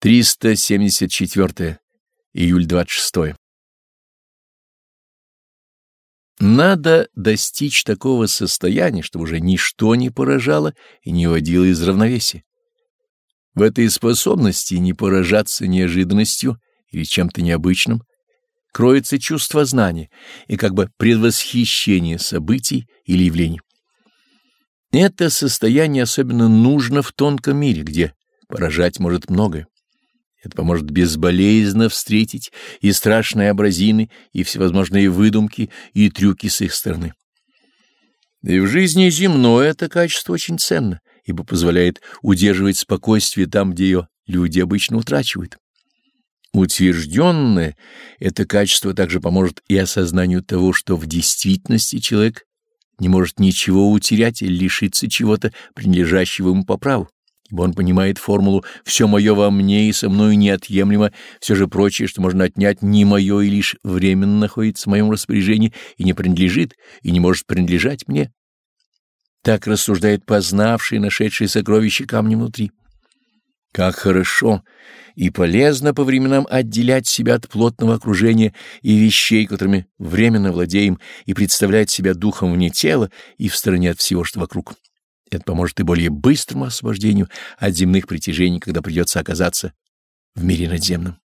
374. Июль 26. Надо достичь такого состояния, чтобы уже ничто не поражало и не вводило из равновесия. В этой способности не поражаться неожиданностью или чем-то необычным кроется чувство знания и как бы предвосхищение событий или явлений. Это состояние особенно нужно в тонком мире, где поражать может многое. Это поможет безболезненно встретить и страшные образины, и всевозможные выдумки, и трюки с их стороны. И в жизни земное это качество очень ценно, ибо позволяет удерживать спокойствие там, где ее люди обычно утрачивают. Утвержденное это качество также поможет и осознанию того, что в действительности человек не может ничего утерять или лишиться чего-то, принадлежащего ему по праву ибо он понимает формулу «все мое во мне и со мною неотъемлемо», все же прочее, что можно отнять, не мое и лишь временно находится в моем распоряжении и не принадлежит, и не может принадлежать мне. Так рассуждает познавший нашедший сокровище камни внутри. Как хорошо и полезно по временам отделять себя от плотного окружения и вещей, которыми временно владеем, и представлять себя духом вне тела и в стороне от всего, что вокруг. Это поможет и более быстрому освобождению от земных притяжений, когда придется оказаться в мире надземном.